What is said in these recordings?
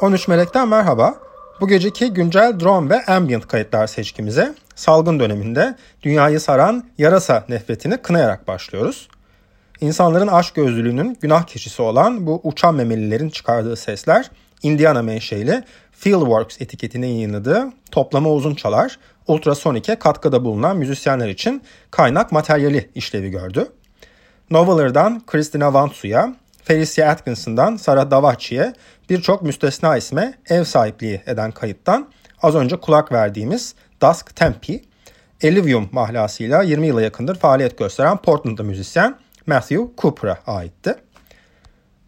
13 Melek'ten merhaba. Bu geceki güncel drone ve ambient kayıtlar seçkimize salgın döneminde dünyayı saran yarasa nefretini kınayarak başlıyoruz. İnsanların aşk gözlülüğünün günah keçisi olan bu uçan memelilerin çıkardığı sesler Indiana menşeli Fieldworks etiketine yayınladığı toplama uzun çalar ultrasonik'e katkıda bulunan müzisyenler için kaynak materyali işlevi gördü. Noveller'dan Christina Vantsu'ya, Felicia Atkinson'dan Sarah Davachi'ye birçok müstesna isme ev sahipliği eden kayıttan az önce kulak verdiğimiz Dusk Tempe, Elivium mahlasıyla 20 yıla yakındır faaliyet gösteren Portland'da müzisyen Matthew Cooper'a aitti.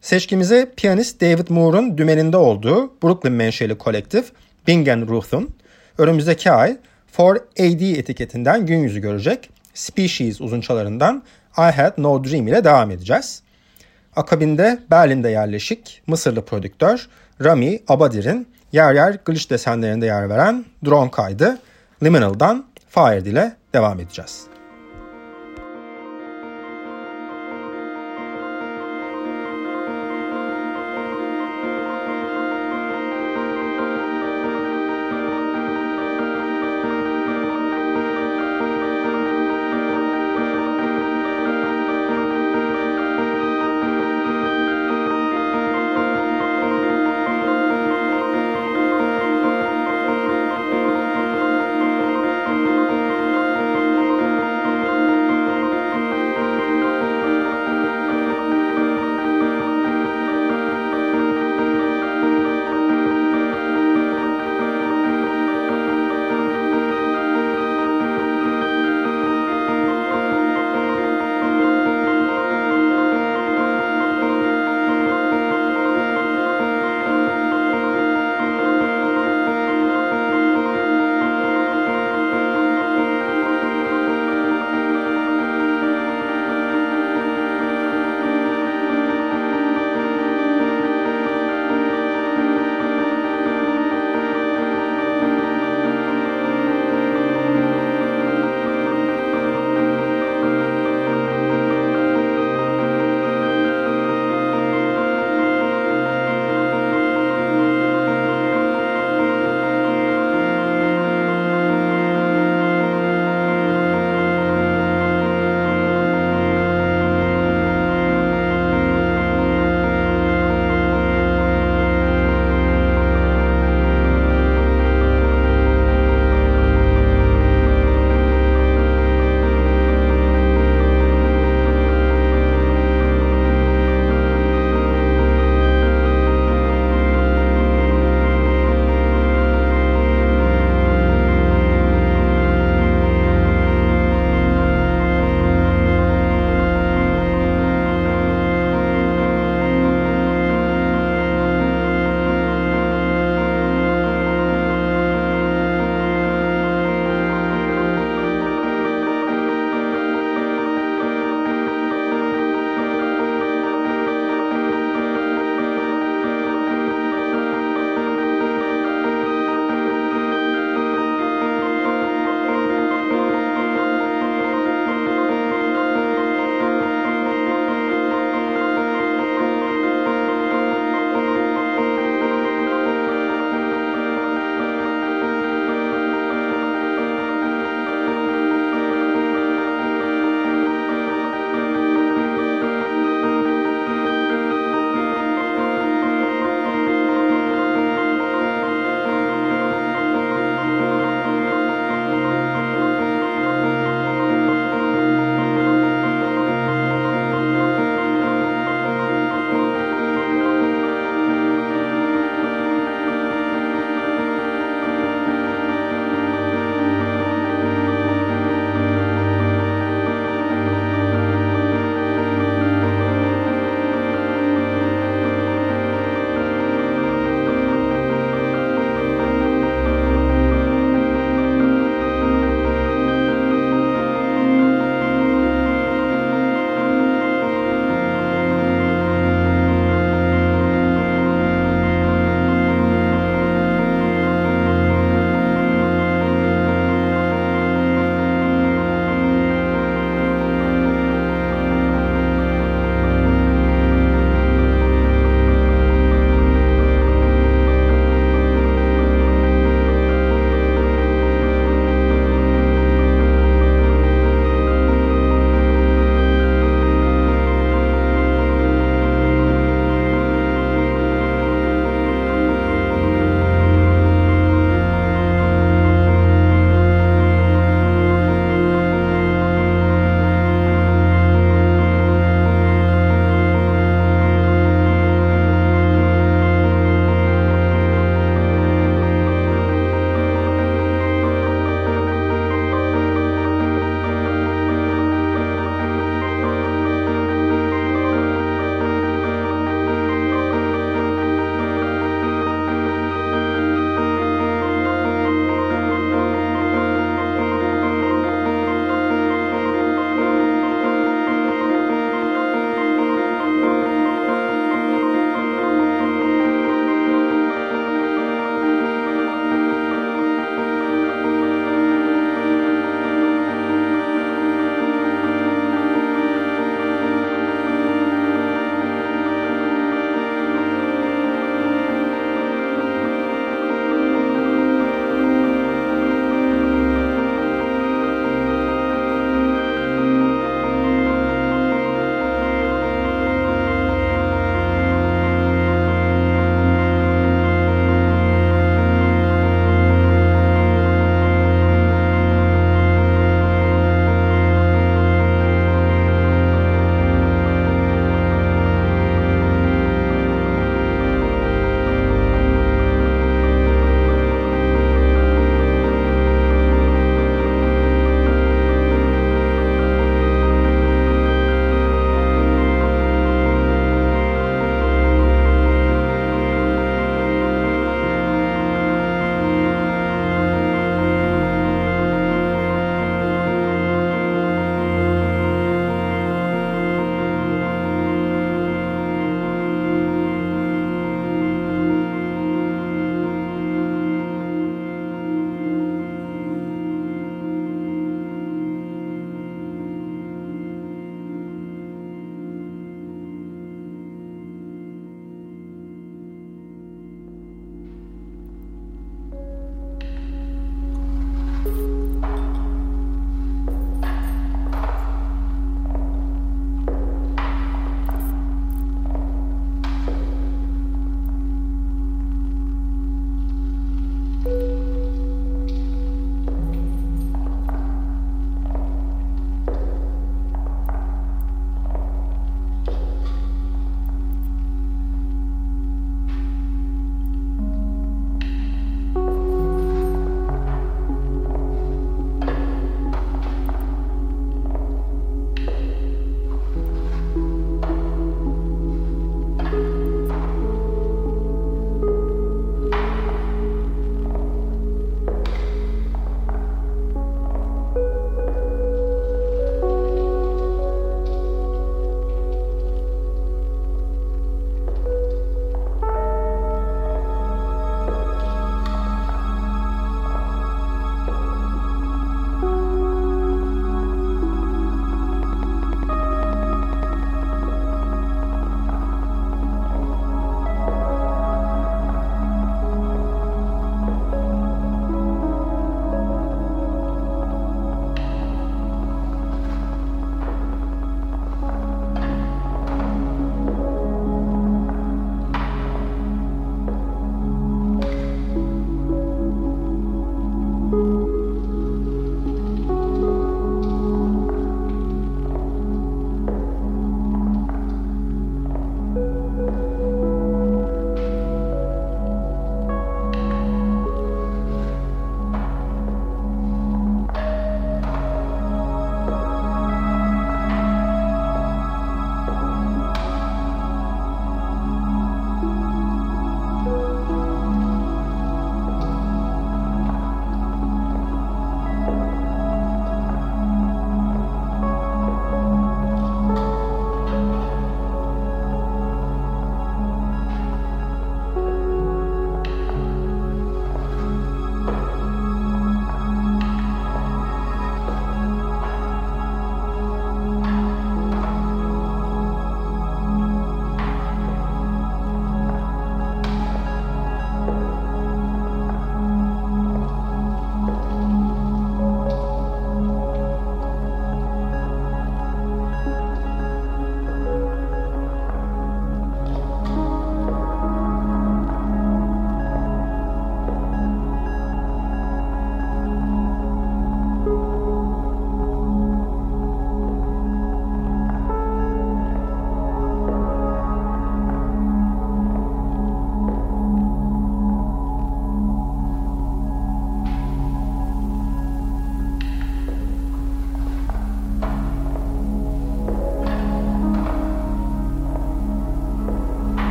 Seçkimize piyanist David Moore'un dümeninde olduğu Brooklyn menşeli kolektif Bing Ruth'un önümüzdeki ay For AD etiketinden gün yüzü görecek Species uzunçalarından I Had No Dream ile devam edeceğiz. Akabinde Berlin'de yerleşik Mısırlı prodüktör Rami Abadir'in yer yer glitch desenlerinde yer veren drone kaydı Liminal'dan Fired ile devam edeceğiz.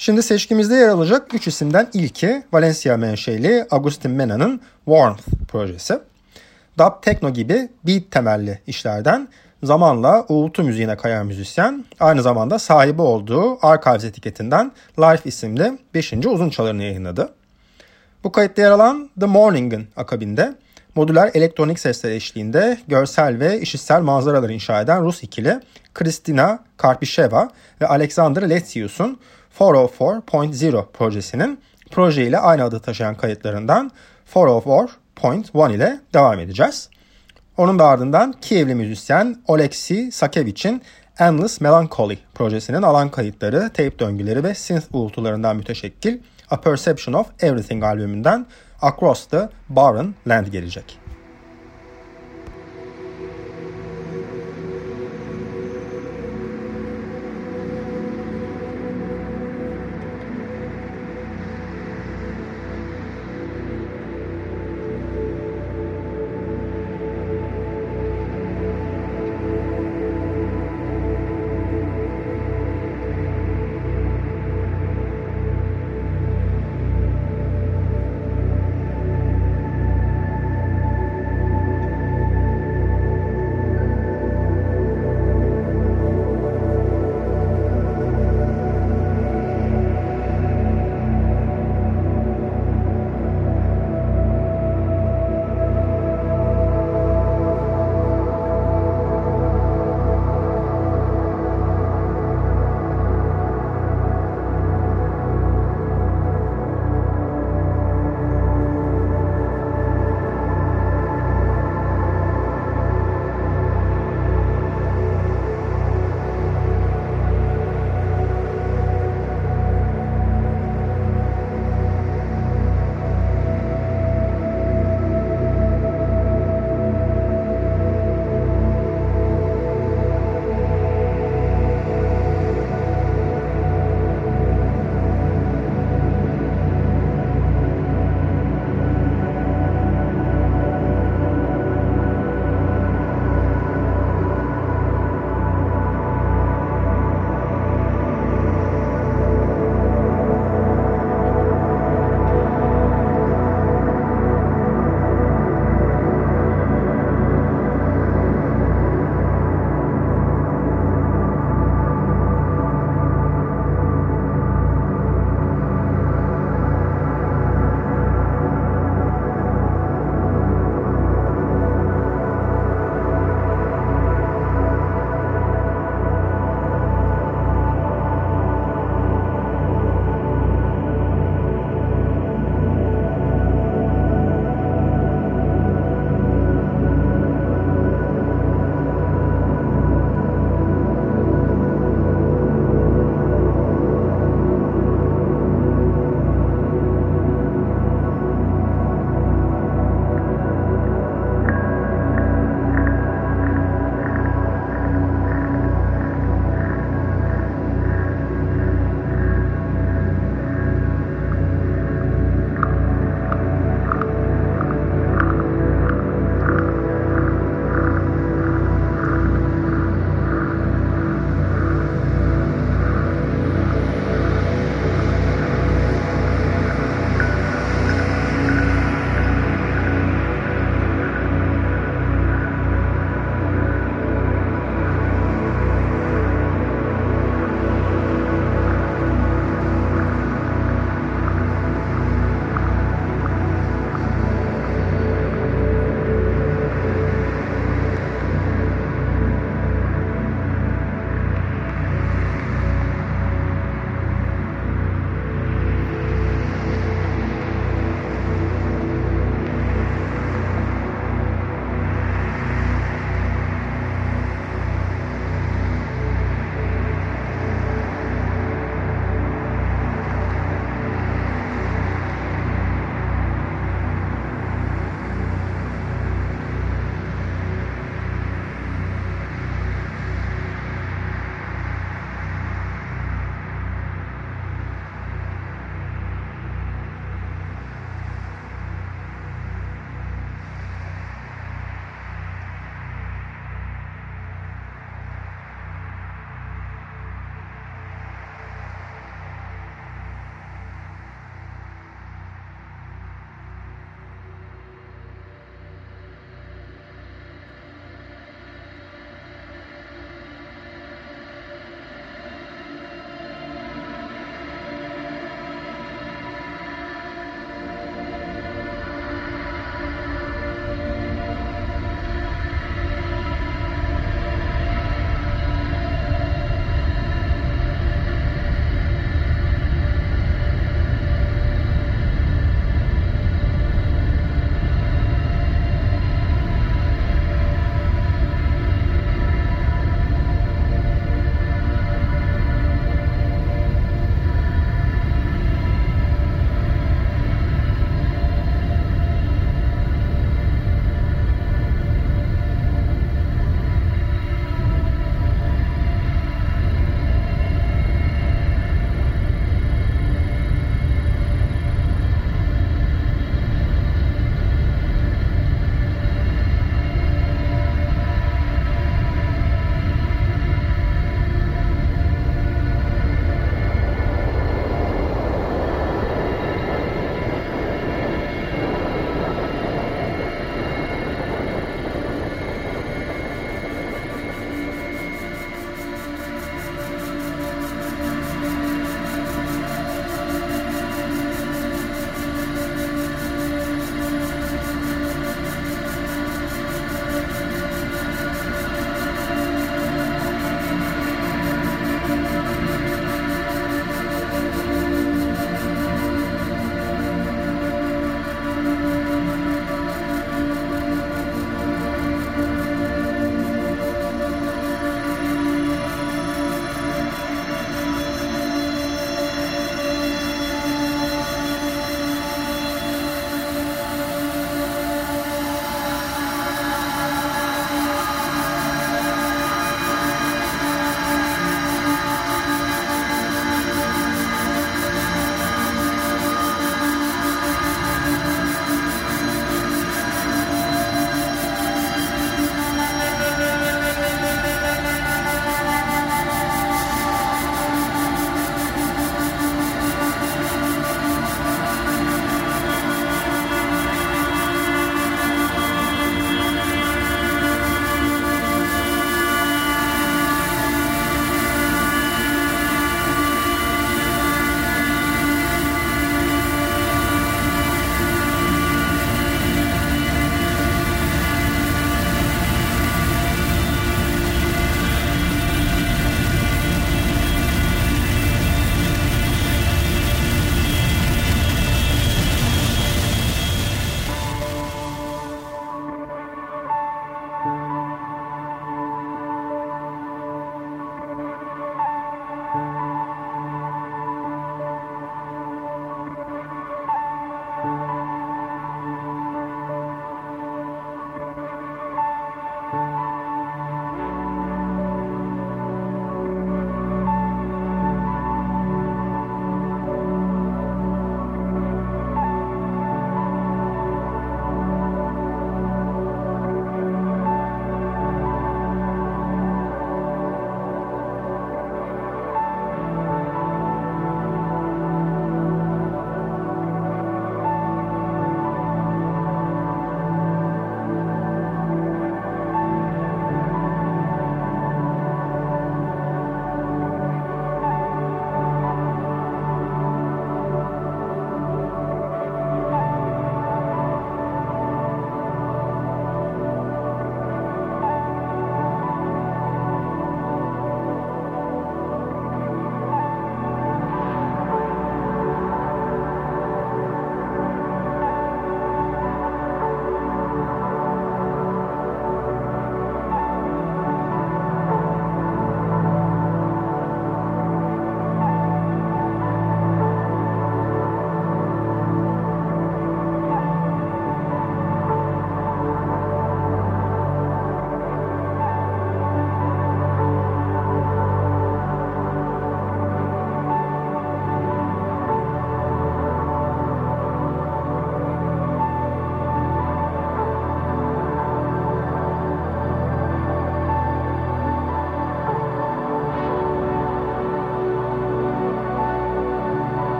Şimdi seçkimizde yer alacak 3 isimden ilki Valencia menşeli Agustin Mena'nın Warmth projesi. Dub techno gibi beat temelli işlerden zamanla uğultu müziğine kayan müzisyen aynı zamanda sahibi olduğu Archives etiketinden Life isimli 5. uzun çalarını yayınladı. Bu kayıtta yer alan The Morning'ın akabinde modüler elektronik sesler eşliğinde görsel ve işitsel manzaralar inşa eden Rus ikili Kristina Karpisheva ve Alexander Letsius'un 404.0 projesinin proje ile aynı adı taşıyan kayıtlarından 404.1 ile devam edeceğiz. Onun da ardından Kievli müzisyen Oleksiy Sakevich'in Endless Melancholy projesinin alan kayıtları, tape döngüleri ve synth uğultularından müteşekkil A Perception of Everything albümünden Across the Barren Land gelecek.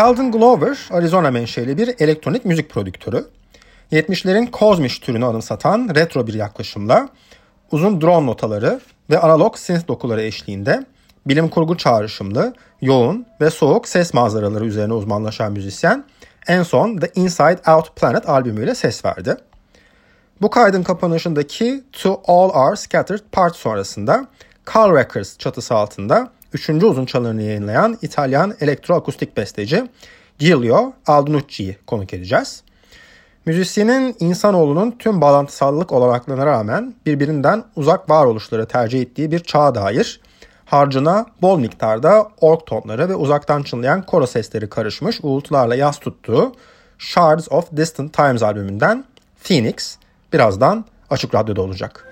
Sheldon Glover, Arizona menşeli bir elektronik müzik prodüktörü. 70'lerin kozmiş türünü anımsatan retro bir yaklaşımla uzun drone notaları ve analog synth dokuları eşliğinde bilim kurgu çağrışımlı, yoğun ve soğuk ses manzaraları üzerine uzmanlaşan müzisyen en son The Inside Out Planet albümüyle ses verdi. Bu kaydın kapanışındaki To All Our Scattered Parts sonrasında Carl Records çatısı altında 3. uzun çalarını yayınlayan İtalyan elektroakustik besteci Giulio Aldonucci'yi konuk edeceğiz. Müzisyenin insanoğlunun tüm bağlantısallık olanaklarına rağmen birbirinden uzak varoluşları tercih ettiği bir çağa dair harcına bol miktarda ork tonları ve uzaktan çınlayan koro sesleri karışmış uğultularla yaz tuttuğu Shards of Distant Times albümünden Phoenix birazdan Açık Radyo'da olacak.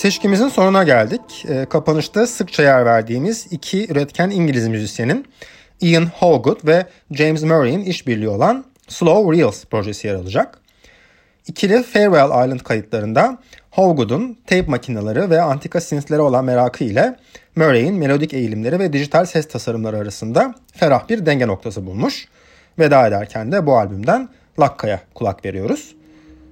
Seçkimizin sonuna geldik. E, kapanışta sıkça yer verdiğimiz iki üretken İngiliz müzisyenin Ian Hallgood ve James Murray'in işbirliği olan Slow Reels projesi yer alacak. İkili Farewell Island kayıtlarında Hallgood'un tape makineleri ve antika synth'lere olan merakı ile Murray'in melodik eğilimleri ve dijital ses tasarımları arasında ferah bir denge noktası bulmuş. Veda ederken de bu albümden Lakka'ya kulak veriyoruz.